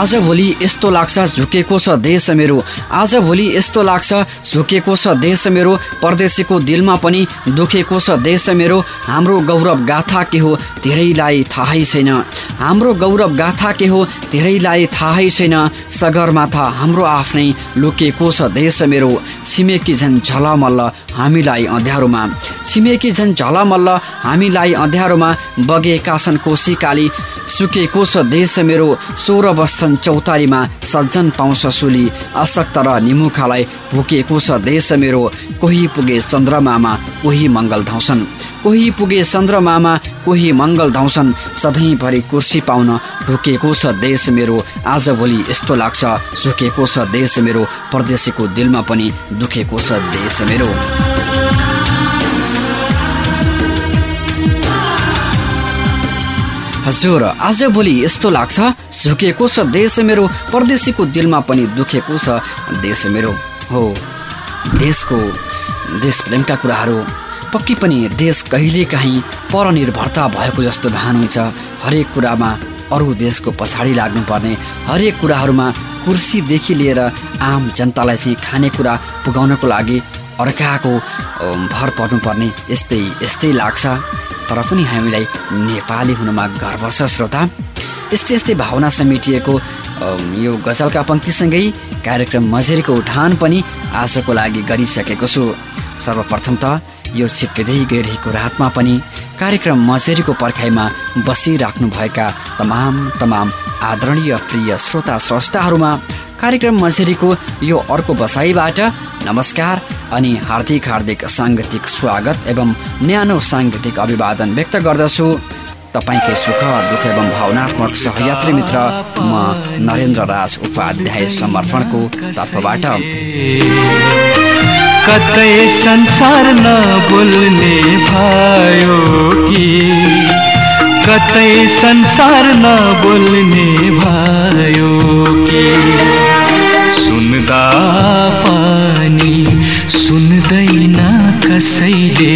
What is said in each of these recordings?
आजभोलि यस्तो लाग्छ झुकेको छ देश मेरो। आजभोलि यस्तो लाग्छ झुकेको छ देश मेरो। परदेशीको दिलमा पनि दुखेको छ देश मेरो। हाम्रो गौरव गाथा के हो धेरैलाई थाहै छैन। हाम्रो गौरव गाथा के हो धेरैलाई थाहै छैन। सगरमाथा हाम्रो आफ्नै लुकेको छ देश मेरो। छिमेकी झन् झलमल्ल हामीलाई अँध्यारोमा। छिमेकी झन् झलमल्ल हामीलाई अँध्यारोमा। बगेका छन् कोसी काली। सुकेको छ देश मेरो सोह्र बस्छन् चौतारीमा सज्जन पाउँछ सुली। अशक्त र निमुखालाई भुकेको छ देश मेरो। कोही पुगे चन्द्रमामा कोही मङ्गल धाउँछन्। कोही पुगे चन्द्रमामा कोही मङ्गल धाउँछन्। सधैँभरि कुर्सी पाउन ढुकेको छ देश मेरो आजभोलि यस्तो लाग्छ झुकेको छ देश मेरो। परदेशीको दिलमा पनि दुखेको छ देश मेरो। हजुर आजभोलि यस्तो लाग्छ। झुकेको छ देश मेरो परदेशीको दिलमा पनि दुखेको छ देश मेरो। हो देशको देश प्रेमका कुराहरू। पक्कै पनि देश कहिलेकाहीँ परनिर्भरता भएको जस्तो भान हुन्छ। हरेक कुरामा अरू देशको पछाडि लाग्नुपर्ने। हरेक कुराहरूमा कुर्सीदेखि लिएर आम जनतालाई चाहिँ खानेकुरा पुगाउनको लागि अर्काको भर पर्नुपर्ने। यस्तै यस्तै लाग्छ। तर पनि हामीलाई नेपाली हुनुमा गर्व छ श्रोता। यस्तै यस्तै भावना समेटिएको यो गजलका पङ्क्तिसँगै कार्यक्रम मझेरीको उठान पनि आजको लागि गरिसकेको छु। सर्वप्रथम त यो छिप्पिँदै गइरहेको रातमा पनि कार्यक्रम मझेरीको पर्खाइमा बसिराख्नुभएका तमाम तमाम आदरणीय प्रिय श्रोता स्रष्टाहरूमा कार्यक्रम मझेरीको यो अर्को बसाइबाट नमस्कार अनि हार्दिक हार्दिक साङ्गीतिक स्वागत एवं न्यानो साङ्गीतिक अभिवादन व्यक्त गर्दछु। तपाईँकै सुख दुःख एवं भावनात्मक सहयात्री मित्र म नरेन्द्र राज उपाध्याय समर्पणको तर्फबाट। कतै संसार नबोल्ने भयो कि? कतै संसार नबोल्ने भयो कि? सुन्दा पनि सुन्दैन कसैले।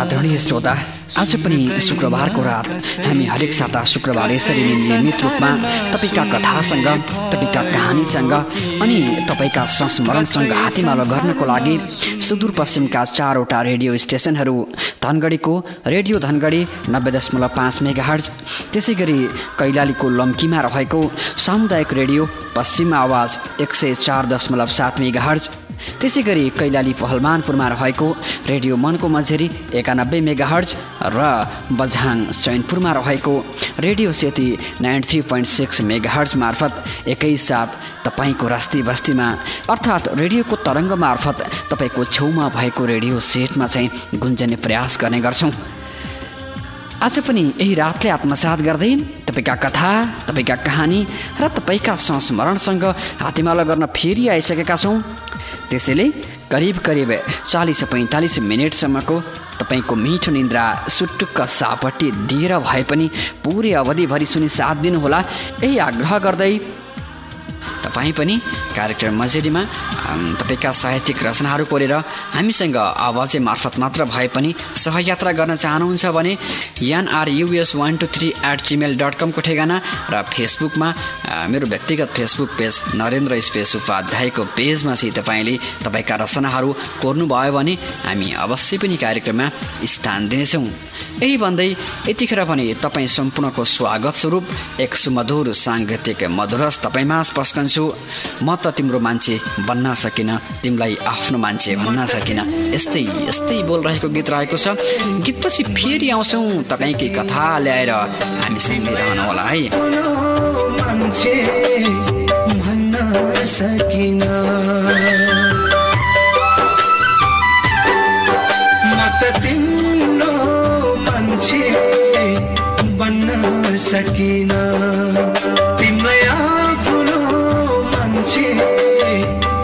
आदरणीय श्रोता आज पनि शुक्रबारको रात हामी हरेक साता शुक्रबार यसरी नै नियमित रूपमा तपाईँका कथासँग तपाईँका कहानीसँग अनि तपाईँका संस्मरणसँग हातेमालो गर्नको लागि सुदूरपश्चिमका चारवटा रेडियो स्टेसनहरू धनगढीको रेडियो धनगढी नब्बे दशमलव पाँच मेगा हर्ज त्यसै गरी कैलालीको लम्कीमा रहेको सामुदायिक रेडियो पश्चिम आवाज एक सय चार दशमलव सात मेगा हर्ज त्यसै गरी कैलाली पहलमानपुरमा रहेको रेडियो मनको मझेरी एकानब्बे मेगा हर्ज र बझाङ चैनपुरमा रहेको radio Seti ninety three point six megahertz मार्फत एकैसाथ तपाईँको रस्ती बस्तीमा अर्थात् रेडियोको तरङ्ग मार्फत तपाईँको छेउमा भएको रेडियो सेटमा चाहिँ गुन्जने प्रयास गर्ने गर्छौँ। आज पनि यही रातले आत्मसात गर्दै तपाईँका कथा तपाईँका कहानी र तपाईँका संस्मरणसँग हातेमाला गर्न फेरि आइसकेका छौँ त्यसैले करिब करिब चालिस पैँतालिस मिनटसम्मको तपाईँको मिठो निन्द्रा सुटुक्क सापट्टि दिएर भए पनि पुरै अवधिभरि सुनि साथ दिनुहोला यही आग्रह गर्दै तपाईँ पनि कार्यक्रम मजेरीमा तपाईँका साहित्यिक रचनाहरू कोरेर हामीसँग आवाजै मार्फत मात्र भए पनि सहयात्रा गर्न चाहनुहुन्छ भने NRUS one two three at Gmail dot कमको ठेगाना र फेसबुकमा मेरो व्यक्तिगत फेसबुक पेज नरेन्द्र स्पेस उपाध्यायको पेजमा चाहिँ तपाईँले तपाईँका रचनाहरू कोर्नुभयो भने हामी अवश्य पनि कार्यक्रममा स्थान दिनेछौँ। यही भन्दै यतिखेर भने तपाईँ सम्पूर्णको स्वागत स्वरूप एक सुमधुर साङ्गीतिक मधुरस तपाईँमा पस्कन्छु। म त तिम्रो मान्छे बन्न सकिनँ तिमीलाई आफ्नो मान्छे भन्न सकिनँ। यस्तै यस्तै बोलिरहेको गीत रहेको छ। गीतपछि फेरि आउँछौँ। तपाईँकै कथा ल्याएर हामीसँगै रहनु होला है सकिना। सकिन। तिमीलाई आफ्नो मान्छे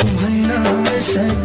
भन्न सकिन।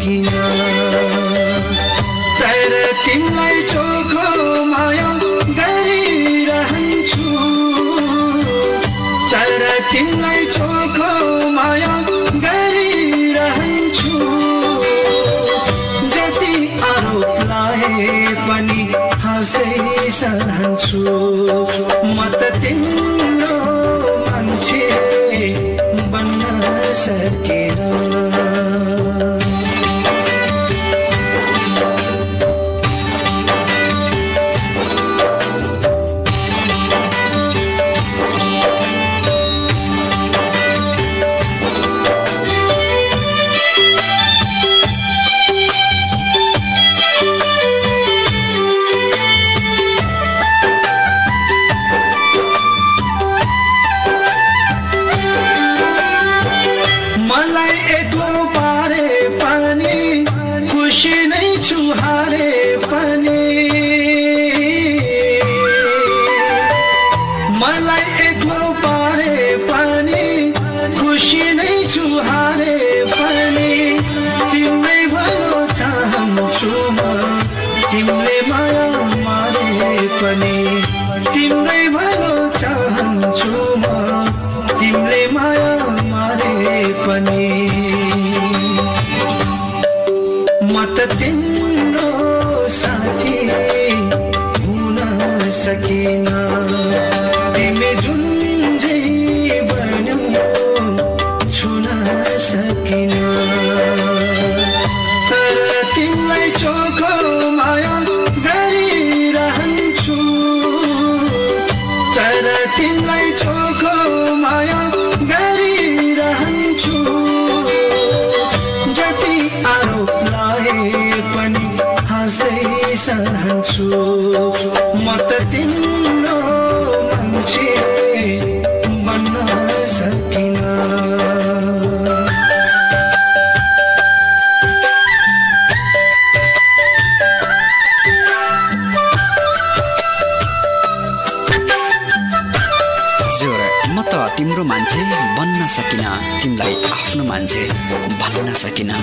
सकिनँ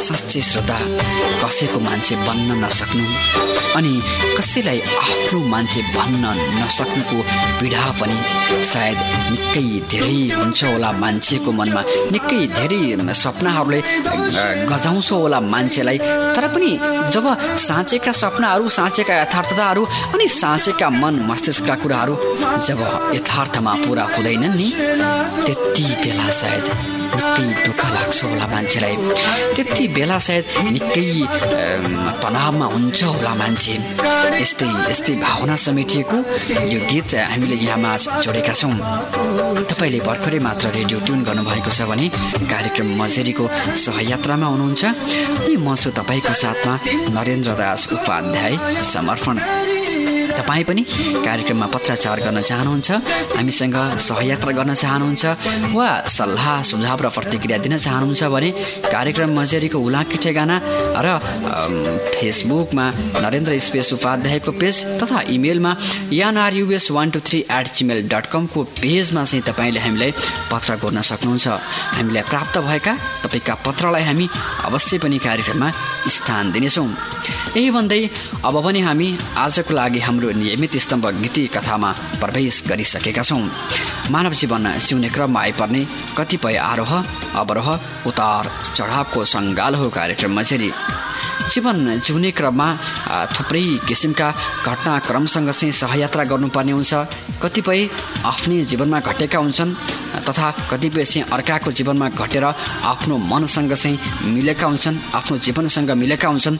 साँच्चै श्रोता कसैको मान्छे बन्न नसक्नु अनि कसैलाई आफ्नो मान्छे भन्न नसक्नुको पीडा पनि सायद निकै धेरै हुन्छ होला मान्छेको मनमा। निकै धेरै सपनाहरूले गजाउँछ होला मान्छेलाई। तर पनि जब साँचेका सपनाहरू साँचेका यथार्थताहरू अनि साँचेका मन मस्तिष्कका कुराहरू जब यथार्थमा पुरा हुँदैनन् नि त्यति बेला सायद निकै दुःख लाग्छ होला मान्छेलाई। त्यति बेला सायद निकै तनावमा हुन्छ होला मान्छे। यस्तै यस्तै भावना समेटिएको यो गीत हामीले यहाँमा जोडेका छौँ। तपाईँले भर्खरै मात्र रेडियो ट्युन गर्नुभएको छ भने कार्यक्रम मजेरीको सहयात्रामा हुनुहुन्छ। अनि म छु तपाईँको साथमा नरेन्द्र राज उपाध्याय समर्पण। तपाईँ पनि कार्यक्रममा पत्राचार गर्न चाहनुहुन्छ हामीसँग सहयात्रा गर्न चाहनुहुन्छ वा सल्लाह सुझाव र प्रतिक्रिया दिन चाहनुहुन्छ भने कार्यक्रम मजेरीको हुलाकी ठेगाना र फेसबुकमा नरेन्द्र स्पेस उपाध्यायको पेज तथा इमेलमा NRUS one two three at Gmail dot कमको पेजमा चाहिँ तपाईँले हामीलाई पत्र गर्न सक्नुहुन्छ। हामीलाई प्राप्त भएका तपाईँका पत्रलाई हामी अवश्य पनि कार्यक्रममा स्थान दिनेछौँ। यही भन्दै अब पनि हामी आजको लागि हाम्रो नियमित स्तम्भ गीति कथामा प्रवेश गरिसकेका छौँ। मानव जीवन जिउने क्रममा आइपर्ने कतिपय आरोह अवरोह उतार चढावको सङ्गाल हो कार्यक्रम मजेरी जीवन जिउने क्रममा थुप्रै किसिमका घटनाक्रमसँग चाहिँ सहयात्रा गर्नुपर्ने हुन्छ। कतिपय आफ्नै जीवनमा घटेका हुन्छन् तथा कतिपय चाहिँ अर्काको जीवनमा घटेर आफ्नो मनसँग चाहिँ मिलेका हुन्छन् आफ्नो जीवनसँग मिलेका हुन्छन्।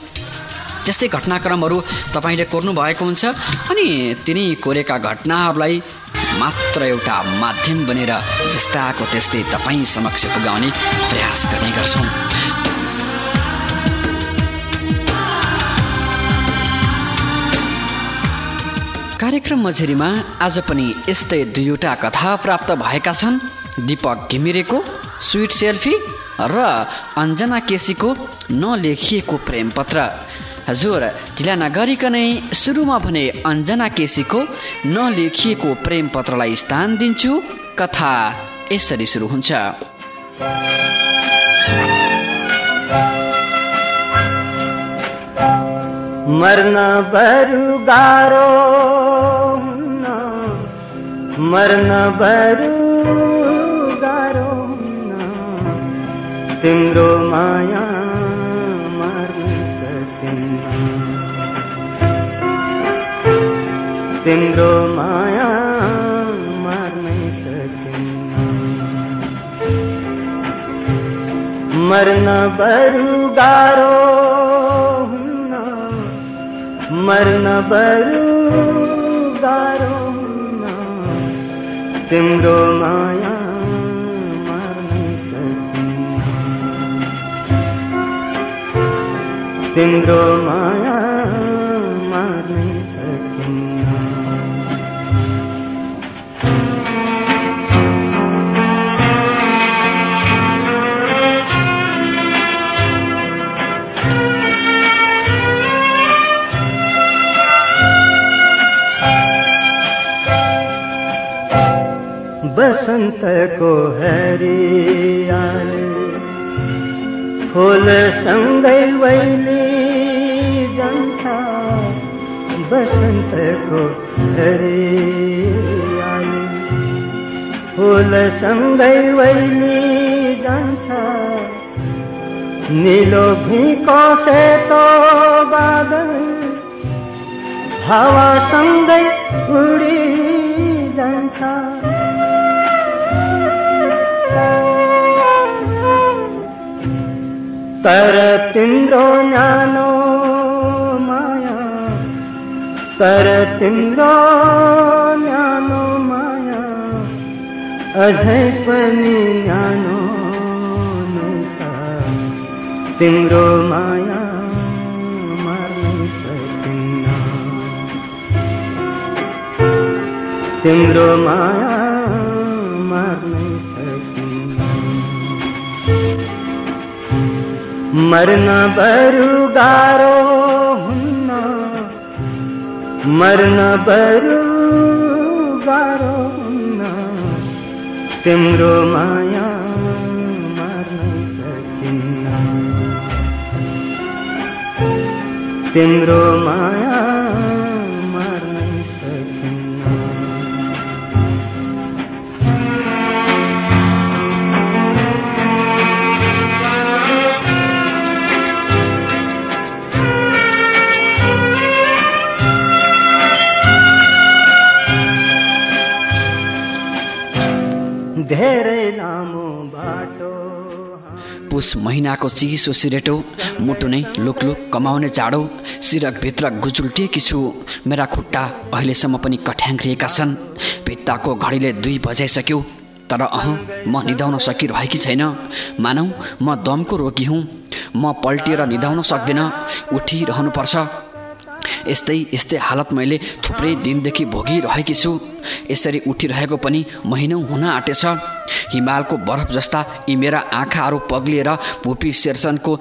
त्यस्तै घटनाक्रमहरू तपाईँले कोर्नु भएको हुन्छ। अनि तिनी कोरेका घटनाहरूलाई मात्र एउटा माध्यम बनेर जस्ताको त्यस्तै तपाईँ समक्ष पुगाउने प्रयास गर्ने गर्छौँ। कार्यक्रम मझेरीमा आज पनि यस्तै दुईवटा कथा प्राप्त भएका छन्। दिपक घिमिरेको स्विट सेल्फी र अञ्जना केसीको नलेखिएको प्रेम पत्र हजुर ढिला नगरिकनै सुरुमा भने अञ्जना केसीको नलेखिएको प्रेम पत्रलाई स्थान दिन्छु। कथा यसरी सुरु हुन्छ। मर्न बरु गाह्रो मर्न बरु गाह्रो तिम्रो माया तिम्रो माया मर्नै सकिन्न मर्न बरु गाह्रो हुन्न। मर्न बरु गाह्रो हुन्न। तिम्रो माया मर्नै सकिन्न तिम्रो माया बसन्तको हरियाली फुल सँगै वैली जान्छ हरियाली फुल सँगै जान्छ निलो भिको सेतो बादल हावासँगै उडी जान्छ तर तिम्रो न्यानो माया तर तिम्रो न्यानो माया अझै पनि न्यानो नै छ तिम्रो माया मार्नै तिम्रो माया मार्नै मर्न बरु गाह्रो हुन्न मर्न बरु गाह्रो हुन्न तिम्रो माया मार्न सकिन्न तिम्रो माया पुस महिनाको चिसो सिरेटो मुटु नै लुकलुक कमाउने चाँडो सिरकभित्र गुजुल्टिएकी छु मेरा खुट्टा अहिलेसम्म पनि कठ्याङ्ग्रिएका छन्। भित्ताको घडीले दुई बजाइसक्यो तर अह म निधाउन सकिरहेकी छैन। मानौ म दमको रोगी हुँ। म पल्टिएर निधाउन सक्दिनँ। उठिरहनुपर्छ। यस्तै यस्तै हालत मैले थुप्रै दिनदेखि भोगिरहेकी छु। यसरी उठिरहेको पनि महिनौ हुन आँटेछ। हिमालको बरफ जस्ता यी मेरा आँखाहरू पग्लिएर भुपी शेरसनको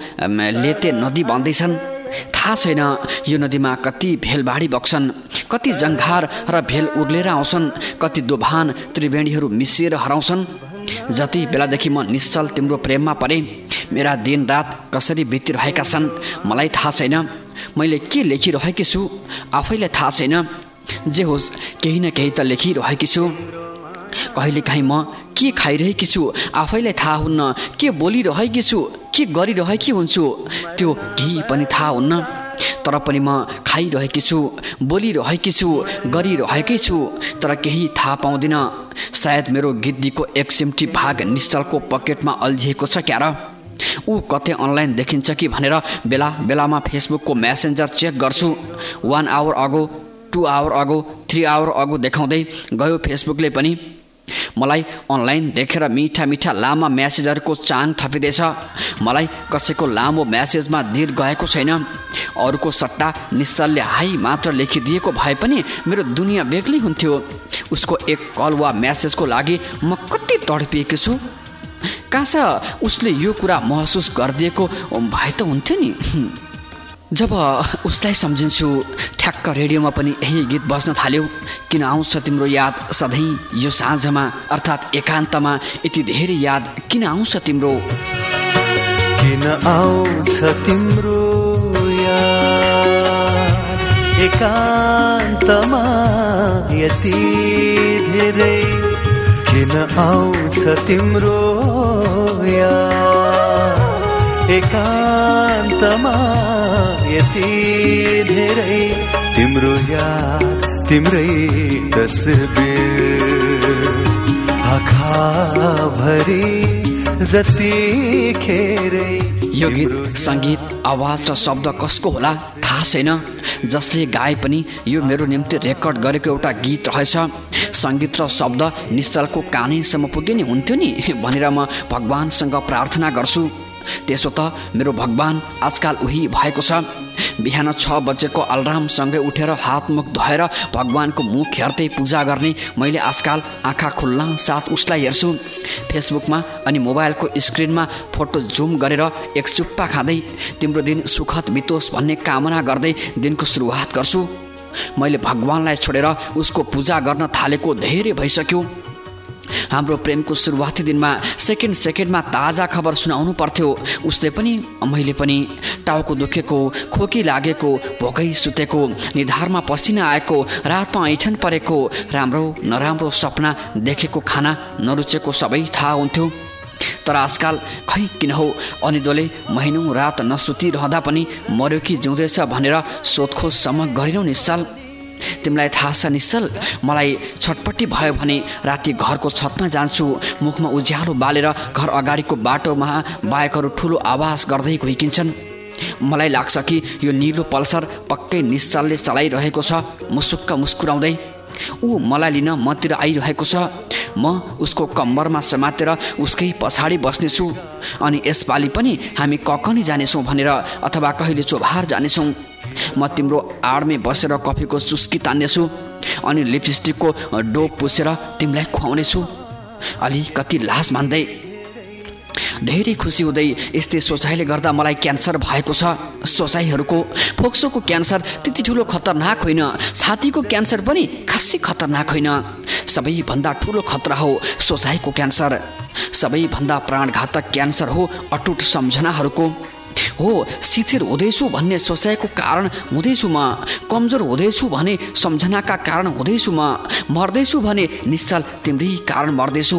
लेते नदी बन्दैछन्। थाहा छैन यो नदीमा कति भेलबाडी बग्छन् कति जङ्घार र भेल उर्लेर आउँछन् कति दोभान त्रिवेणीहरू मिसिएर हराउँछन्। जति बेलादेखि म निश्चल तिम्रो प्रेममा परे मेरा दिन रात कसरी बितिरहेका छन् मलाई थाहा छैन। मैले के लेखिरहेकी छु आफैलाई थाहा छैन। जे होस् केही न केही त लेखिरहेकी छु। कहिलेकाहीँ म के खाइरहेकी छु? आफैलाई थाहा हुन्न के बोलिरहेकी छु? के गरिरहेकी हुन्छु? त्यो केही पनि थाहा हुन्न। तर पनि म खाइरहेकी छु बोलिरहेकी छु गरिरहेकै छु तर केही थाहा पाउँदिनँ। सायद मेरो गिद्दीको एक सिम्टी भाग निश्चलको पकेटमा अल्झिएको छ क्यार। ऊ कतै अनलाइन देखिन्छ कि भनेर बेला बेलामा फेसबुकको म्यासेन्जर चेक गर्छु। One hour ago two hour ago three hour ago देखाउँदै गयो फेसबुकले पनि। मलाई अनलाइन देखेर मिठा मिठा लामा म्यासेजहरूको चाङ थपिँदैछ। मलाई कसैको लामो म्यासेजमा दिल गएको छैन। अरूको सट्टा निश्चलले हाई मात्र लेखिदिएको भए पनि मेरो दुनियाँ बेग्लै हुन्थ्यो। उसको एक कल वा म्यासेजको लागि म कति तडपिएको छु? कहाँ छ? उसले यो कुरा महसुस गरिदिएको भए त हुन्थ्यो नि। जब उसलाई सम्झिन्छु ठ्याक्क रेडियोमा पनि यही गीत बज्न थाल्यो किन आउँछ तिम्रो याद सधैँ यो साँझमा अर्थात् एकान्तमा यति धेरै याद किन आउँछ तिम्रो? किन आउँछ तिम्रो याद? एकान्तमा यति धेरै किन आउँछ तिम्रो याद? एकान्तमा यति धेरै तिम्रो याद तिम्रै तस्बिर। आँखाभरि जतिखेरै यो गीत सङ्गीत आवाज र शब्द कसको होला थाहा छैन। जसले गाए पनि यो मेरो निम्ति रेकर्ड गरेको एउटा गीत रहेछ। सङ्गीत र शब्द निश्चलको कानैसम्म पुगे नि हुन्थ्यो नि भनेर म भगवान्सँग प्रार्थना गर्छु। त्यसो त मेरो भगवान् आजकाल उही भएको छ। बिहान छ बजेको अलार्मसँगै उठेर हातमुख धोएर भगवान्को मुख हेर्दै पूजा गर्ने मैले आजकाल आँखा खुल्ला साथ उसलाई हेर्छु। फेसबुकमा अनि मोबाइलको स्क्रिनमा फोटो जुम गरेर एक चुप्पा खाँदै तिम्रो दिन सुखद बितोस् भन्ने कामना गर्दै दिनको सुरुवात गर्छु। मैले भगवान्लाई छोडेर उसको पूजा गर्न थालेको धेरै भइसक्यो। हाम्रो प्रेमको सुरुवाती दिनमा सेकेन्ड सेकेन्डमा ताजा खबर सुनाउनु पर्थ्यो। उसले पनि मैले पनि टाउको दुखेको खोकी लागेको भोकै सुतेको निधारमा पसिना आएको रातमा ऐठन परेको राम्रो नराम्रो सपना देखेको खाना नरुचेको सबै थाहा हुन्थ्यो। तर आजकाल खै किन हो? अनिदोले महिनौँ रात नसुतिरहँदा पनि मर्यो कि जिउँदैछ भनेर सोधखोजसम्म गरेनौँ निश्चल तिमीलाई थाहा छ निश्चल मलाई छटपट्टि भयो भने राति घरको छतमा जान्छु। मुखमा उज्यालो बालेर घर अगाडिको बाटोमा बाइकहरू ठुलो आवाज गर्दै गइकिन्छन् मलाई लाग्छ कि यो निलो पल्सर पक्कै निश्चलले चलाइरहेको छ मुसुक्क मुस्कुराउँदै। ऊ मलाई लिन मतिर आइरहेको छ। म उसको कम्मरमा समातेर उसकै पछाडि बस्नेछु। अनि यसपालि पनि हामी ककनी जानेछौँ भनेर अथवा कहिले चोभार जानेछौँ। म तिम्रो आडमै बसेर कफीको चुस्की तान्नेछु अनि लिपस्टिकको डोप पुसेर तिमीलाई खुवाउनेछु। अलिकति लास मान्दै। धेरै खुसी हुँदै यस्तै सोचाइले गर्दा मलाई क्यान्सर भएको छ। सोचाइहरूको फोक्सोको क्यान्सर त्यति ठुलो खतरनाक होइन। छातीको क्यान्सर पनि खासै खतरनाक होइन। सबैभन्दा ठुलो खतरा हो सोचाइको क्यान्सर। सबैभन्दा प्राणघातक क्यान्सर हो अटुट सम्झनाहरूको। हो शिथिर हुँदैछु भन्ने सोचाइको कारण हुँदैछु म। कमजोर हुँदैछु भने सम्झनाका कारण हुँदैछु म। मर्दैछु भने निश्चल तिम्रै कारण मर्दैछु।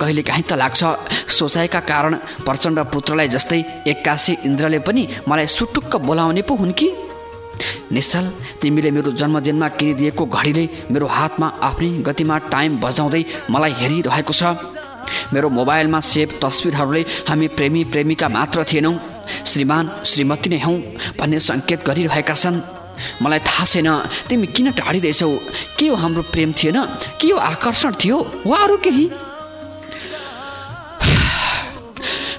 कहिले काहीँ त लाग्छ सोचाइका कारण प्रचण्ड पुत्रलाई जस्तै एक्कासी इन्द्रले पनि मलाई सुटुक्क बोलाउने पो हुन् कि? निश्चल तिमीले मेरो जन्मदिनमा किनिदिएको घडीले मेरो हातमा आफ्नै गतिमा टाइम बजाउँदै मलाई हेरिरहेको छ। मेरो मोबाइलमा सेभ तस्विरहरूले हामी प्रेमी प्रेमिका मात्र थिएनौँ। श्रीमान श्रीमती नै हौँ भन्ने सङ्केत गरिरहेका छन्। मलाई थाहा छैन तिमी किन टाढिँदैछौ? के हो हाम्रो प्रेम थिएन? के हो आकर्षण थियो? वा अरू केही?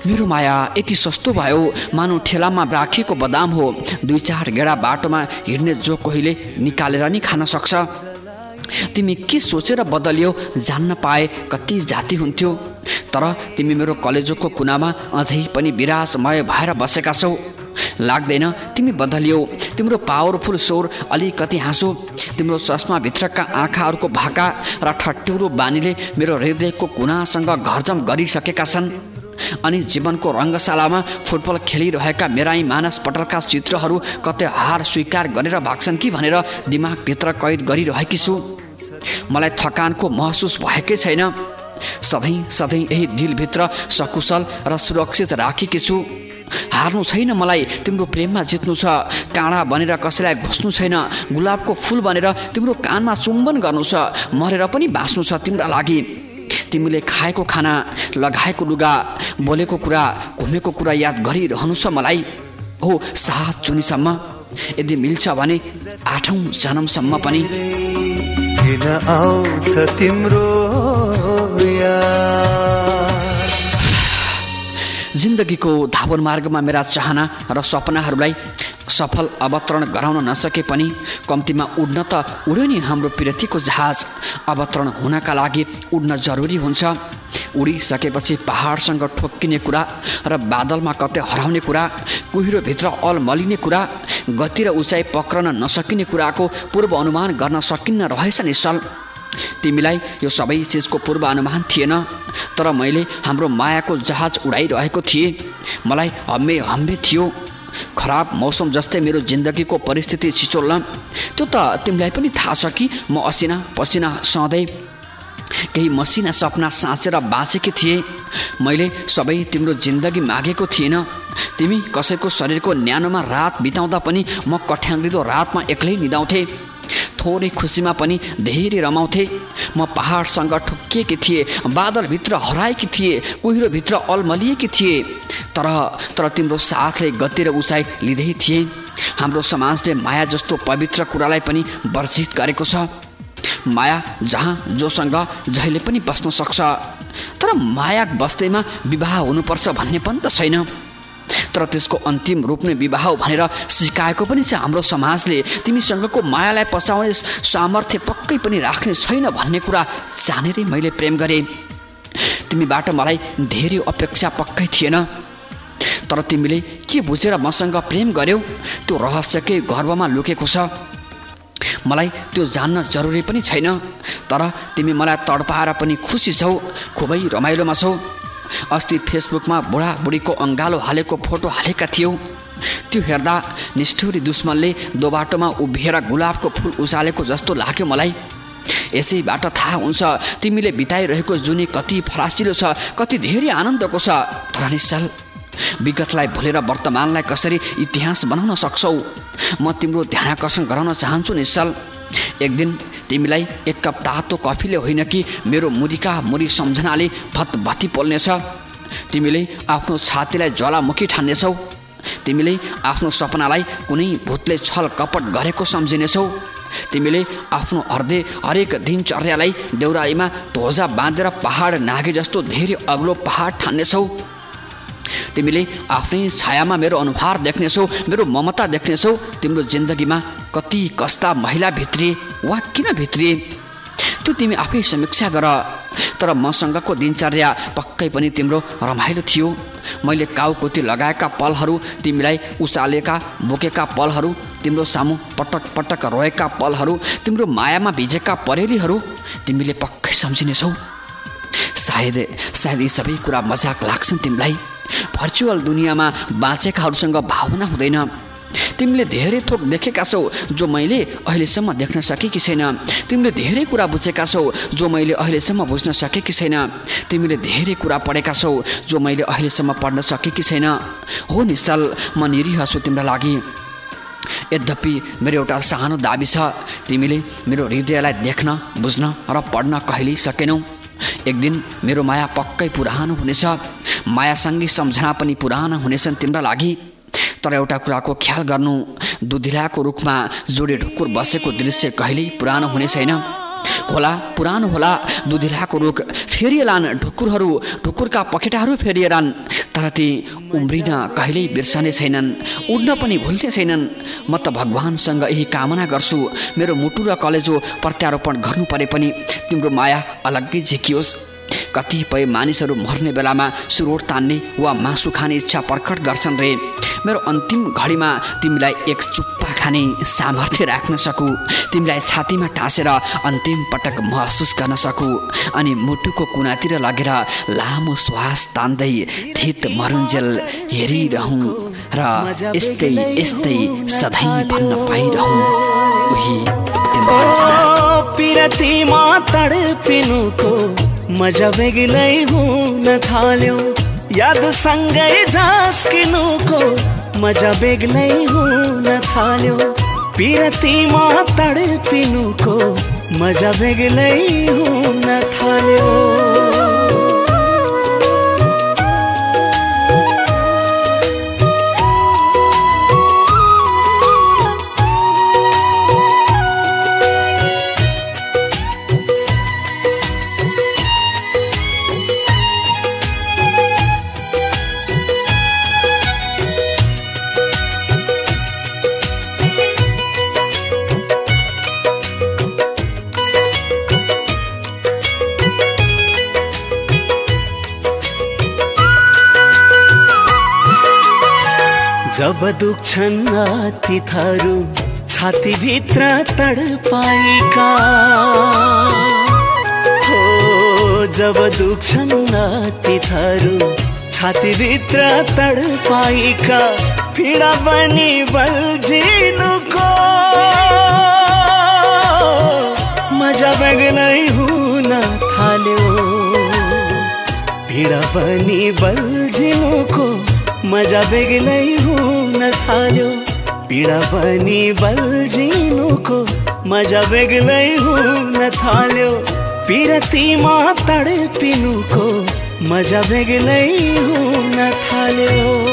मेरो माया यति सस्तो भयो मानव ठेलामा राखिएको बदाम हो। दुई चार गेडा बाटोमा हिँड्ने जो कोहीले निकालेर नि खान सक्छ। तिमी के सोचेर बदलियो? जान्न पाए कति जाति हुन्थ्यो। तर तिमी मेरो कलेजोको कुनामा अझै पनि विरासमय भएर बसेका छौ। लाग्दैन तिमी बदलियो। तिम्रो पावरफुल स्वर अलिकति हाँसो। तिम्रो चस्माभित्रका आँखाहरूको भाका र ठट्यौरो बानीले मेरो हृदयको कुनासँग घरजम गरिसकेका छन्। अनि जीवनको रङ्गशालामा फुटबल खेलिरहेका मेराई मानस पटलका चित्रहरू कतै हार स्वीकार गरेर भाग्छन् कि भनेर दिमागभित्र कैद गरिरहेकी छु। मलाई थकानको महसुस भएकै छैन। सधैँ सधैँ यही दिलभित्र सकुशल र सुरक्षित राखेकी छु। हार्नु छैन मलाई तिम्रो प्रेममा जित्नु छ। काँडा बनेर कसैलाई घुस्नु छैन। गुलाबको फुल बनेर तिम्रो कानमा चुम्बन गर्नु छ। मरेर पनि बाँच्नु छ तिम्रा लागि। तिमीले खाएको खाना लगाएको लुगा बोलेको कुरा घुमेको कुरा याद गरिरहनु छ मलाई। हो सात जुनीसम्म। यदि मिल्छ भने आठौँ जन्मसम्म पनि। किन आउँछ तिम्रो जिन्दगीको धावन मार्गमा मेरा चाहना र सपनाहरूलाई सफल अवतरण गराउन नसके पनि कम्तीमा उड्न त उड्यो नि हाम्रो पिरतीको जहाज। अवतरण हुनका लागि उड्न जरुरी हुन्छ। उडिसकेपछि पहाडसँग ठोक्किने कुरा र बादलमा कतै हराउने कुरा कुहिरोभित्र अलमलिने कुरा गति र उचाइ पक्रन नसकिने कुराको पूर्व अनुमान गर्न सकिन्न रहेछ नि सल। तिमीलाई यो सबै चिजको पूर्व अनुमान थिएन तर मैले हाम्रो मायाको जहाज उडाइरहेको थिएँ। मलाई हम्मे हम्मे थियो। खराब मौसम जस्तै मेरो जिन्दगीको परिस्थिति छिचोल्न। त्यो त तिमीलाई पनि थाहा छ कि म असिना पसिना सधैँ केही मसिना सपना साँचेर बाँचेकी थिएँ। मैले सबै तिम्रो जिन्दगी मागेको थिएन। तिमी कसैको शरीरको न्यानोमा रात बिताउँदा पनि म कठ्याङ्ग्रिँदो रातमा एक्लै निदाउँथेँ। थोरै खुसीमा पनि धेरै रमाउँथे। म पहाडसँग ठुक्किएकी थिएँ बादलभित्र हराएकी थिएँ कुहिरोभित्र अलमलिएकी थिएँ। तर तर तिम्रो साथले गति र उचाइ लिँदै थिए। हाम्रो समाजले माया जस्तो पवित्र कुरालाई पनि वर्जित गरेको छ। माया जहाँ जोसँग जहिले पनि बस्न सक्छ। तर माया बस्दैमा विवाह हुनुपर्छ भन्ने पनि त छैन। तर त्यसको अन्तिम रूप नै विवाह भनेर सिकाएको पनि छ हाम्रो समाजले। तिमीसँगको मायालाई पचाउने सामर्थ्य पक्कै पनि राख्ने छैन भन्ने कुरा जानेरै मैले प्रेम गरेँ। तिमीबाट मलाई धेरै अपेक्षा पक्कै थिएन। तर तिमीले के बुझेर मसँग प्रेम गर्यौ त्यो रहस्यकै गर्वमा लुकेको छ। मलाई त्यो जान्न जरुरी पनि छैन तर तिमी मलाई तडपाएर पनि खुसी छौ खुबै रमाइलोमा छौ। अस्ति फेसबुकमा बुढाबुढीको अङ्गालो हालेको फोटो हालेका थियौ। त्यो हेर्दा निष्ठुरी दुश्मनले दोबाटोमा उभिएर गुलाबको फुल उचालेको जस्तो लाग्यो मलाई। यसैबाट थाहा हुन्छ तिमीले बिताइरहेको जुनी कति फरासिलो छ कति धेरै आनन्दको छ। तर निश्चल विगतलाई भुलेर वर्तमानलाई कसरी इतिहास बनाउन सक्छौ? म तिम्रो ध्यान आकर्षण गराउन चाहन्छु निश्चल। एक दिन तिमीलाई एक कप तातो कफीले होइन कि मेरो मुरीका मुरी सम्झनाले भत्भत्ती पोल्नेछ? तिमीले आफ्नो छातीलाई ज्वालामुखी ठान्नेछौ। तिमीले आफ्नो सपनालाई कुनै भूतले छल कपट गरेको सम्झिनेछौ। तिमीले आफ्नो हृदय हरेक दिनचर्यालाई देउरालीमा ध्वजा बाँधेर पहाड नागे जस्तो धेरै अग्लो पहाड ठान्नेछौ। तिमीले आफ्नै छायामा मेरो अनुहार देख्नेछौ मेरो ममता देख्नेछौ तिम्रो जिन्दगीमा कति कस्ता महिला भित्रिए वा किन भित्रिए त्यो तिमी आफै समीक्षा गर। तर मसँगको दिनचर्या पक्कै पनि तिम्रो रमाइलो थियो। मैले काउकोती लगाएका पलहरू तिमीलाई उचालेका बोकेका पलहरू तिम्रो सामु पटक पटक रोएका पलहरू तिम्रो मायामा भिजेका परेलीहरू तिमीले पक्कै सम्झिनेछौ। सायद सायद यी सबै कुरा मजाक लाग्छन् तिमीलाई। भर्चुअल दुनियाँमा बाँचेकाहरूसँग भावना हुँदैन। तिमीले धेरै थोक देखेका छौ जो मैले अहिलेसम्म देख्न सकेकी छैन। तिमीले धेरै कुरा बुझेका छौ जो मैले अहिलेसम्म बुझ्न सकेकी छैन। तिमीले धेरै कुरा पढेका छौ जो मैले अहिलेसम्म पढ्न सकेकी छैन। हो निश्चल म निरीह छु तिम्रा लागि। यद्यपि मेरो एउटा सानो दाबी छ तिमीले मेरो हृदयलाई देख्न बुझ्न र पढ्न कहिल्यै सकेनौ। एक दिन मेरो माया पक्कै पुरानो हुनेछ। मायासँगै सम्झना पनि पुराना हुनेछन् तिम्रा लागि। तर एउटा कुराको ख्याल गर्नु दुधिलाको रुखमा जोडे ढुकुर बसेको दृश्य कहिल्यै पुरानो हुने छैन। होला पुरानो होला दुधिलाको रुख फेरिएलान् ढुकुरहरू ढुकुरका पखेटाहरू फेरिएलान्। तर ती उम्रिन कहिल्यै बिर्सने छैनन् उड्न पनि भुल्ने छैनन्। म त भगवान्सँग यही कामना गर्छु मेरो मुटु र कलेजो प्रत्यारोपण गर्नु परे पनि। तिम्रो माया अलग्गै झिकियोस्। कतिपय मानिसहरू मर्ने बेलामा सुरोट तान्ने वा मासु खाने इच्छा प्रकट गर्छन् रे। मेरो अन्तिम घडीमा तिमीलाई एक चुप्पा खाने सामर्थ्य राख्न सकु। तिमीलाई छातीमा टाँसेर अन्तिम पटक महसुस गर्न सकु। अनि मुटुको कुनातिर लगेर लामो श्वास तान्दै थित मरुन्जेल हेरिरहँ र यस्तै यस्तै सधैँ भन्न पाइरहँ। उही पिरतीमा तडपिनुको मजा बेग्लै हुन थाल्यो। यादसँगै झास्किनुको मजा बेग्लै हुन थाल्यो। पिरतीमा तडपिनुको मजा बेग्लै हुन थाल्यो। जब दुख्छन् तिथहरू छातीभित्र तडपाइका। हो जब दुख्छन् तिथहरू छातीभित्र तडपाइका। पीडा पनि बल्झिनुको। मजा बेग्लै हुन थाल्यो। पीडा पनि बल्झिनुको। मज़ा बेग्लै हुन थाल्यो। पीडा पनि बल्झिनुको मज़ा बेगल बेग्लै हुन थाल्यो। पिरतीमा तडपिनुको मज़ा बेगल हुन थाल्यो।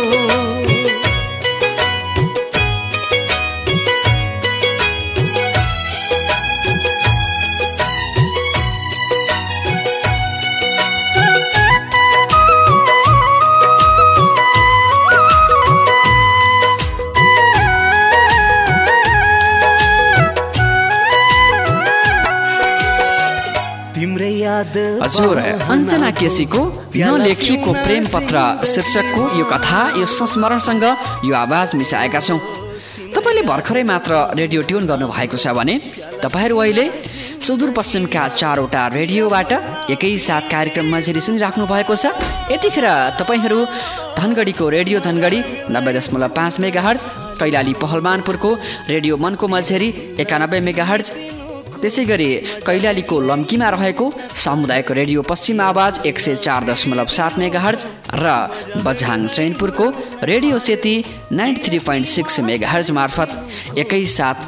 हजुर अञ्जना केसीको नलेखिएको प्रेम पत्र शीर्षकको यो कथा यो संस्मरणसँग यो आवाज मिसाएका छौँ। तपाईँले भर्खरै मात्र रेडियो ट्युन गर्नुभएको छ भने तपाईँहरू अहिले सुदूरपश्चिमका चारवटा रेडियोबाट एकैसाथ कार्यक्रम मझेरी सुनिराख्नु भएको छ। यतिखेर तपाईँहरू धनगढीको रेडियो धनगढी नब्बे दशमलव पाँच मेगा हर्ज कैलाली पहलमानपुरको रेडियो मनको मझेरी एकानब्बे मेगा हर्ज त्यसै गरी कैलालीको लम्कीमा रहेको सामुदायिक रेडियो पश्चिम आवाज एक सय चार दशमलव सात मेगा हर्ज र Bajhang चैनपुरको radio Seti ninety three point six megahertz मार्फत एकैसाथ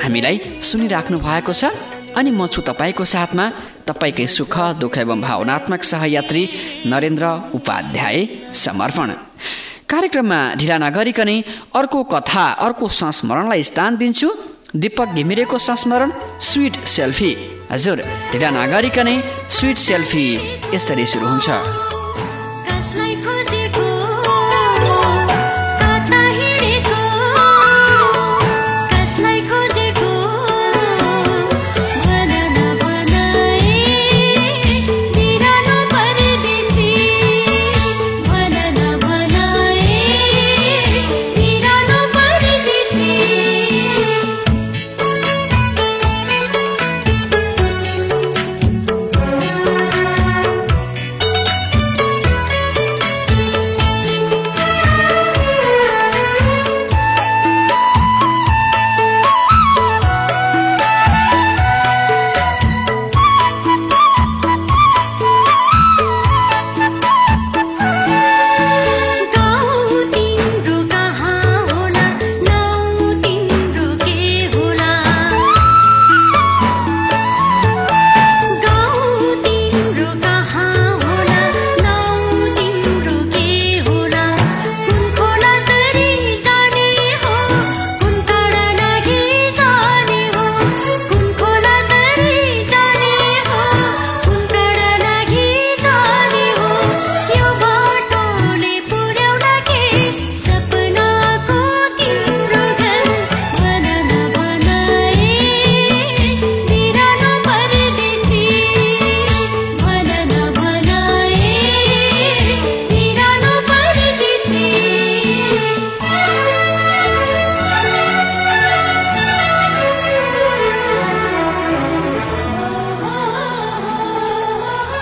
हामीलाई सुनिराख्नु भएको छ। अनि म छु तपाईँको साथमा तपाईँकै सुख दुःख एवं भावनात्मक सहयात्री नरेन्द्र उपाध्याय समर्पण। कार्यक्रममा ढिला नगरिकनै अर्को कथा अर्को संस्मरणलाई स्थान दिन्छु। दीपक घिमिरेको संस्मरण स्विट सेल्फी। हजुर ढिला नगरिकनै स्विट सेल्फी यसरी सुरु हुन्छ।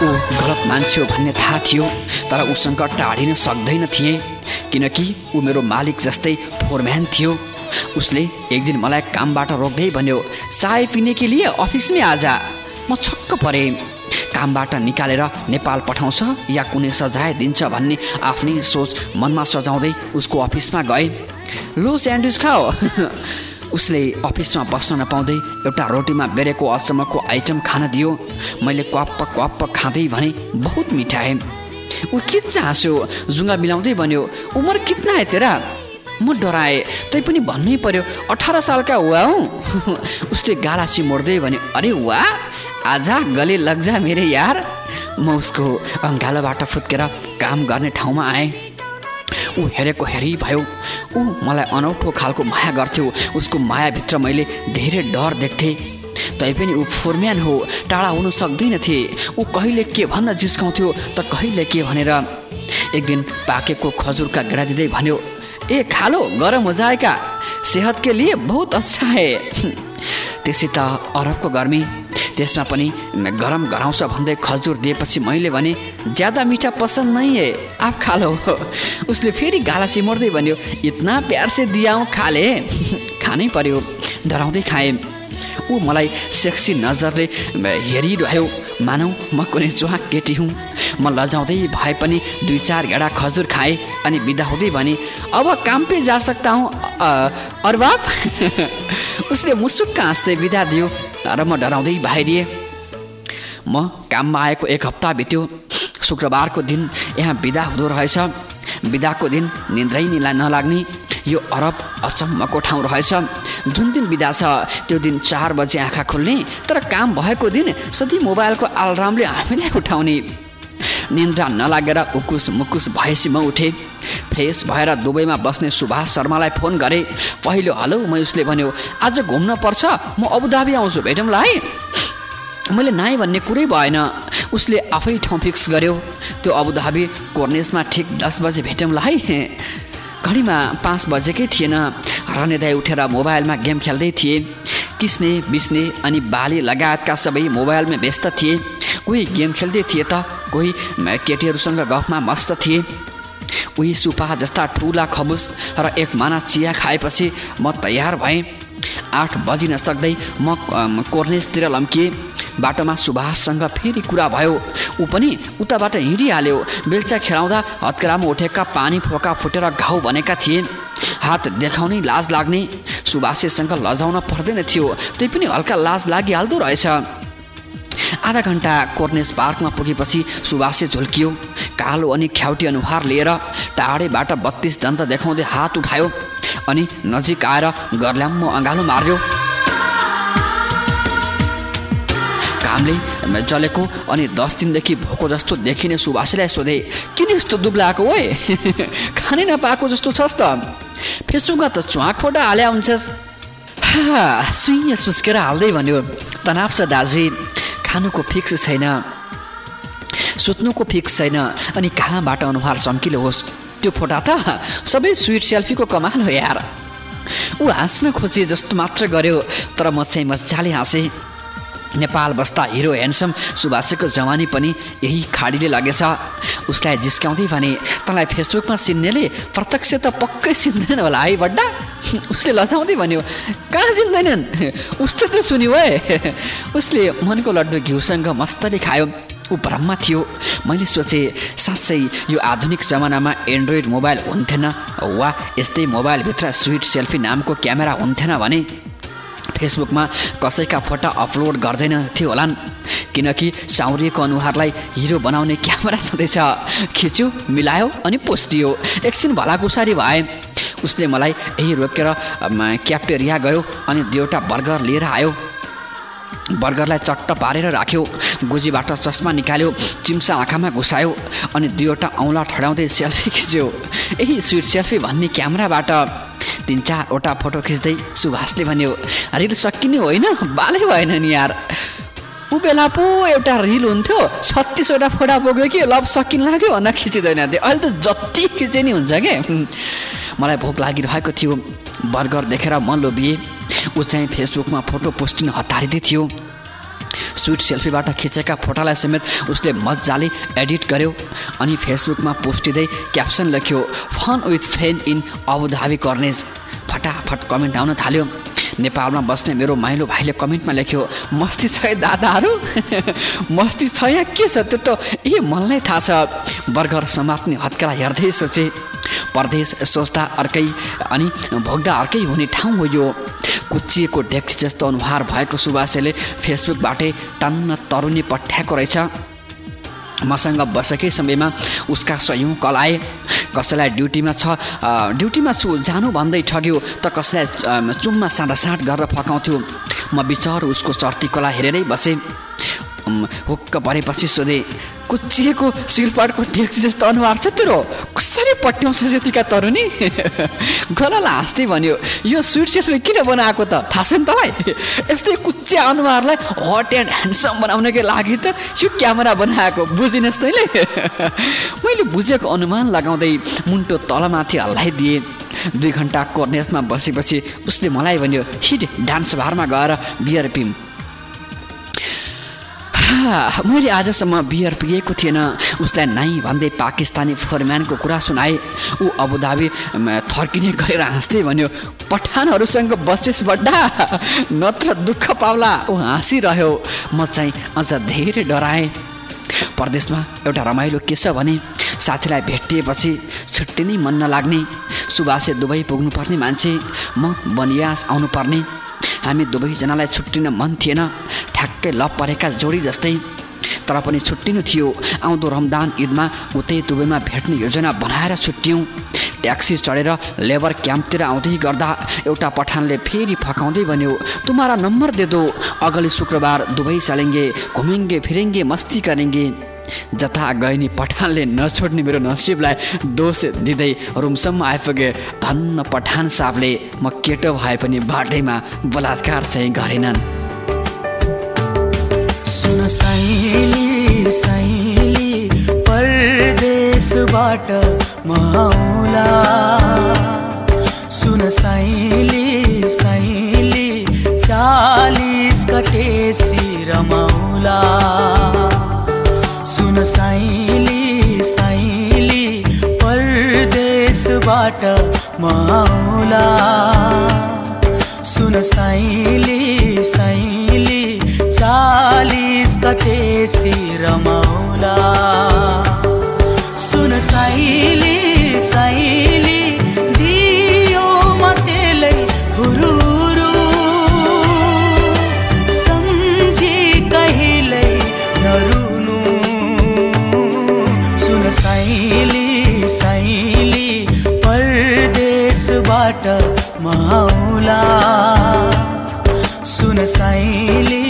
ऊ गलत मान्छे हो भन्ने थाहा थियो तर उसँग टाढिन सक्दैन थिएँ। किनकि ऊ मेरो मालिक जस्तै फोरम्यान थियो। उसले एक दिन मलाई कामबाट रोक्दै भन्यो चाय पिने के लिए अफिसमै आजा? म छक्क परेँ। कामबाट निकालेर नेपाल पठाउँछ या कुनै सजाय दिन्छ भन्ने आफ्नै सोच मनमा सजाउँदै उसको अफिसमा गएँ। लो स्यान्डविच खाओ। उसले अफिसमा बस्न नपाउँदै एउटा रोटीमा बेरेको अचम्मको आइटम खान दियो। मैले क्वाप्प क्वाप्प खाँदै भने बहुत मिठाए ऊ के चासो? जुङ्गा मिलाउँदै भन्यो उमर कितना है तेरा? म डराएँ। तै पनि भन्नै पर्यो अठार सालका हुआ हौ। उसले गाला चिमोड्दै भने अरे वा आजा गले लग्जा मेरे यार। म उसको अङ्गालोबाट फुत्केर काम गर्ने ठाउँमा आएँ। ऊ हेरेको हेरी भयो। ऊ मलाई अनौठो खालको माया गर्थ्यो। उसको मायाभित्र मैले धेरै डर देख्थेँ। तैपनि ऊ फोरम्यान हो टाढा हुन सक्दैनथे। ऊ कहिले के भन्न जिस्काउँथ्यो त कहिले के भनेर। एक दिन पाकेको खजुरका गेडा दिँदै भन्यो ए खालो गरम हो जाएका। सेहत के लिए बहुत अच्छा है। त्यसै त अरबको गर्मी। त्यसमा पनि गरम गराउँछ भन्दै खजुर दिएपछि मैले भने ज्यादा मिठा पसन्द नै है आप खा उसले फेरि गाला चिमोड्दै भन्यो इतना प्यार से दियाऊँ खाले खानै पर्यो डराउँदै खाएँ। ऊ मलाई सेक्सी नजरले हेरिरह्यो मानौ म कुनै चुहाक केटी हुँ। म लजाउँदै भए पनि दुई चार गेडा खजुर खाएँ अनि बिदा हुँदै भने अब काम पे जा सक्ता हूँ अरे बाप उसले मुसुक्क हाँस्दै बिदा दियो। र म डराउँदै बाहिरिएँ म काममा आएको एक हप्ता बित्यो शुक्रबारको दिन यहाँ बिदा हुँदो रहेछ बिदाको दिन निन्द्रै निला नलाग्ने यो अरब अचम्मको ठाउँ रहेछ जुन दिन बिदा छ त्यो दिन चार बजे आँखा खुल्ने तर काम भएको दिन सधैँ मोबाइलको अलार्मले हामीलाई उठाउने निन्द्रा नलागेर उकुस मुकुस भएपछि म उठेँ। फ्रेस भएर दुबईमा बस्ने सुभाष शर्मालाई फोन गरेँ पहिलो हलो म उसले भन्यो आज घुम्न पर्छ? म अबुधाबी आउँछु भेटौँला है। मैले नाइ भन्ने कुरै भएन। उसले आफै ठाउँ फिक्स गर्यो त्यो अबुधाबी कोर्नेसमा ठिक दस बजे भेटौँला है। घडीमा पाँच बजेकै थिएन। रने दाई उठेर मोबाइलमा गेम खेल्दै थिए। किस्ने बिस्ने अनि बाली लगायतका सबै मोबाइलमा व्यस्त थिए। कोही गेम खेल्दै थिए त। कोही केटीहरूसँग गफमा मस्त थिए। उही सुपा जस्ता ठुला खबुस र एक माना चिया खाएपछि म तयार भएँ। आठ बजिन सक्दै म कोर्नेसतिर लम्किएँ। बाटोमा सुभाषसँग फेरि कुरा भयो। ऊ पनि उताबाट हिँडिहाल्यो। बेलचा खेलाउँदा हत्केलामा उठेका पानी फोका फुटेर घाउ बनेका थिए। हात देखाउनै लाज लाग्ने। सुभाषेसँग लजाउन पर्दैन थियो। त्यही पनि हल्का लाज लागिहाल्दो रहेछ। आधा घन्टा कोर्नेस पार्कमा पुगेपछि सुभाषे झुल्कियो। कालो अनि ख्याउटी अनुहार लिएर टाढैबाट बत्तिस दन्त देखाउँदै हात उठायो अनि नजिक आएर गर्ल्याम्म अँगालो मार्यो। कामले जलेको अनि दस दिनदेखि भोको जस्तो देखिने सुभाषीलाई सोधे किन यस्तो दुब्ला आएको ओए? खानै नपाएको जस्तो छस् त। फेसबुकमा त च्वाक फोटा हाल्या हुन्छस् सुइँ सुस्केर हाल्दै भन्यो तनाव छ दाजु। खानुको फिक्स छैन। सुत्नुको फिक्स छैन। अनि कहाँबाट अनुहार चम्किलो होस्? त्यो फोटा त सबै स्विट सेल्फीको कमाल हो यार। ऊ हाँस्न खोजे जस्तो मात्र गर्यो तर म चाहिँ मजाले हाँसेँ। नेपाल बस्दा हिरो ह्यान्डसम सुभाषको जवानी पनि यही खाडीले लगेछ। उसलाई जिस्काउँदै भने तँलाई फेसबुकमा चिन्नेले प्रत्यक्ष त पक्कै चिन्दैन होला है बड्डा। उसले लजाउँदै भन्यो कहाँ चिन्दैनन् उस्तो त सुन्यो है। उसले मनको लड्डु घिउसँग मस्तले खायो। ऊ भ्रममा थियो। मैले सोचेँ साँच्चै यो आधुनिक जमानामा एन्ड्रोइड मोबाइल हुन्थेन वा यस्तै मोबाइलभित्र स्विट सेल्फी नामको क्यामेरा हुन्थेन भने फेसबुकमा कसैका फोटा अपलोड गर्दैन थियो होलान्। किनकि साउरिएको अनुहारलाई हिरो बनाउने क्यामेरा छँदैछ। खिच्यो मिलायो अनि पोस्टियो एकछिन भलाकुसारी भए उसले मलाई यही रोकेर क्याप्टेरिया गयो अनि दुईवटा बर्गर लिएर आयो। बर्गरलाई चट्ट पारेर राख्यो गोजीबाट चस्मा निकाल्यो चिम्सा आँखामा घुसायो अनि दुईवटा औँला ठडाउँदै सेल्फी खिच्यो। यही स्विट सेल्फी भन्ने क्यामेराबाट तिन चारवटा फोटो खिच्दै सुभाषले भन्यो रिल सकिने होइन बालै भएन नि यार। ऊ बेला पो एउटा रिल हुन्थ्यो छत्तिसवटा फोटा पुग्यो कि लभ सकिन लाग्यो भन्न खिचिँदैन थियो। अहिले त जति खिचे नि हुन्छ के? मलाई भोक लागिरहेको थियो। बर्गर देखेर म लोभिएँ। ऊ चाहिँ फेसबुकमा फोटो पोस्टिन हतारिँदै थियो। स्विट सेल्फीबाट खिचेका फोटालाई समेत उसले मजाले एडिट गर्यो अनि फेसबुकमा पोस्टिँदै क्याप्सन लेख्यो fun with friend in Abu Dhabi कर्नेज फटाफट कमेन्ट आउन थाल्यो। नेपालमा बस्ने मेरो माइलो भाइले कमेन्टमा लेख्यो मस्ती छ है दादाहरू? मस्ती छ यहाँ के छ त्यो त? ए मलाई थाहा छ। बर्गर समात्ने हत्केला हेर्दै सोचे परदेश सोच्दा अर्कै अनि भोग्दा अर्कै हुने ठाउँ हो यो। कुच्चिएको डेक्स जस्तो अनुहार भएको सुभाषले फेसबुकबाटै टन्न तरुनी पठ्याएको रहेछ। मसँग बसेकै समयमा उसका सयौँ कल आए कसैलाई ड्युटीमा छ ड्युटीमा छु जानु भन्दै ठग्यो त कसैलाई चुम्मा साँडासाँड गरेर फकाउँथ्यो म बिचर उसको चर्ती कला हेरेरै बसेँ। हुक्क परेपछि सोधेँ कुच्चिएको सिलपाटको डेक्स जस्तो अनुहार छ तेरो? कसरी पट्याउँछ यतिका तरुनी गलालाई हाँस्दै भन्यो यो स्विट सेल्फी किन बनाएको त? थाहा छ नि तँलाई? यस्तै कुच्चिया अनुहारलाई हट एन्ड ह्यान्डसम बनाउनकै लागि त यो क्यामेरा बनाएको बुझिनस् तैँले? मैले बुझेको अनुमान लगाउँदै मुन्टो तलमाथि हल्लाइदिएँ। दुई घन्टा कोर्नेसमा बसेपछि उसले मलाई भन्यो हिट डान्स बारमा गएर बियर पिम मैले आजसम्म बियर पिएको थिएन। उसलाई नाइ भन्दै पाकिस्तानी फोरम्यानको कुरा सुनाए। ऊ अबुधाबी थर्किने गएर हाँस्दै भन्यो पठानहरूसँग बसेस बड्डा। नत्र दुःख पाउला। ऊ हाँसिरह्यो। म चाहिँ अझ धेरै डराएँ। परदेशमा एउटा रमाइलो के छ भने साथीलाई भेटिएपछि छुट्टी नै मन नलाग्ने सुबासे दुबई पुग्नुपर्ने मान्छे। म बनियास आउनुपर्ने। हामी दुवैजनालाई छुट्टिन मन थिएन। ठ्याक्कै लप परेका जोडी जस्तै तर पनि छुट्टिनु थियो। आउँदो रमदान ईदमा उतै दुबईमा भेट्ने योजना बनाएर छुट्यौँ ट्याक्सी चढेर लेबर क्याम्पतिर आउँदै गर्दा एउटा पठानले फेरि फकाउँदै भन्यो तुम्हारा नम्बर दे दो। अगले शुक्रबार दुबई चलेंगे घुमेंगे फिरेंगे मस्ती करेंगे। जता गए पठानले नछोड्ने मेरो नसिबलाई दोष दिँदै रुमसम्म आइपुगे। धन्न पठान साहबले म केटो भए पनि बाटैमा बलात्कार चाहिँ गरेनन्। साइली साइली परदेशबाट म आउँला। सुन साइली साइली चालिस कटेसी रमाउला। सुन साइली साइली परदेशबाट म आउँला। सुन साइली साइली चालिस कटे रमाउला सुन साइली साइली दियो मतेलै, त्यसलाई हुरुरु। सम्झी कहिल्यै नरुनु। सुन साइली साइली परदेशबाट माउला सुन साइली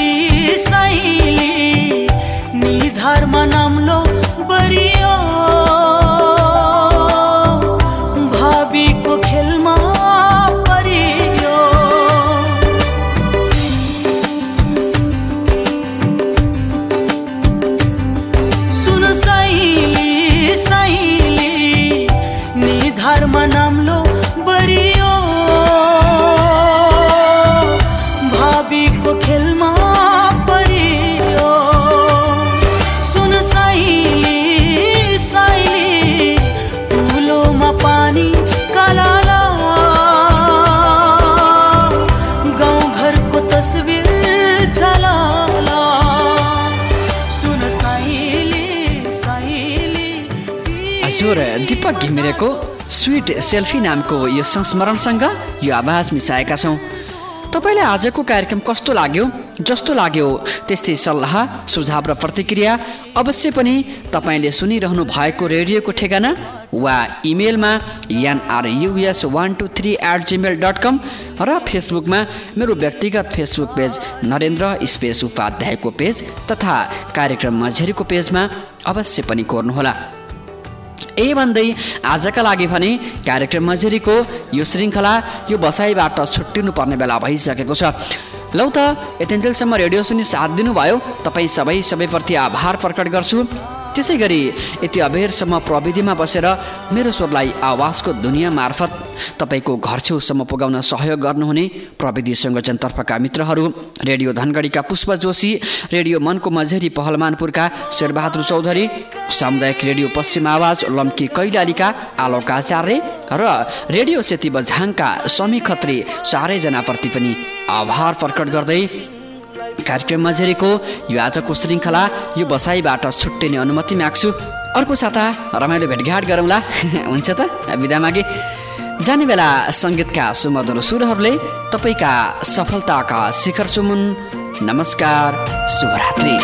घिमिरेको स्विट सेल्फी नामको यो संस्मरणसँग यो आवाज मिसाएका छौँ। तपाईँलाई आजको कार्यक्रम कस्तो लाग्यो जस्तो लाग्यो त्यस्तै सल्लाह सुझाव र प्रतिक्रिया अवश्य पनि तपाईँले सुनिरहनु भएको रेडियोको ठेगाना वा इमेलमा NRUS one two three at Gmail dot com र फेसबुकमा मेरो व्यक्तिगत फेसबुक पेज नरेन्द्र स्पेस उपाध्यायको पेज तथा कार्यक्रम मझेरीको पेजमा अवश्य पनि कोर्नुहोला। यही भन्दै आजका लागि भने कार्यक्रम मजेरीको यो श्रृङ्खला यो बसाइबाट छुट्टिनु पर्ने बेला भइसकेको छ। लौ त यतिन्जेलसम्म रेडियो सुनि साथ दिनुभयो। तपाईँ सबै सबैप्रति आभार प्रकट गर्छु। त्यसै गरी यति अबेरसम्म प्रविधिमा बसेर मेरो स्वरलाई आवाजको दुनियाँ मार्फत तपाईँको घर छेउसम्म पुगाउन सहयोग गर्नुहुने प्रविधि संयोजनतर्फका मित्रहरू रेडियो धनगढीका पुष्प जोशी रेडियो मनको मझेरी पहलमानपुरका शेरबहादुर चौधरी सामुदायिक रेडियो पश्चिम आवाज लम्की कैलालीका आलोक आचार्य र रेडियो सेती बझाङका समी खत्री चारैजनाप्रति पनि आभार प्रकट गर्दै कार्यक्रम मझेरीको यो आजको श्रृङ्खला यो बसाइबाट छुट्टिने अनुमति माग्छु। अर्को साता रमाइलो भेटघाट गरौँला। हुन्छ त बिदा मागे। जाने बेला सङ्गीतका सुमधुर सुरहरूले तपाईँका सफलताका शिखर चुमुन। नमस्कार शुभरात्रि।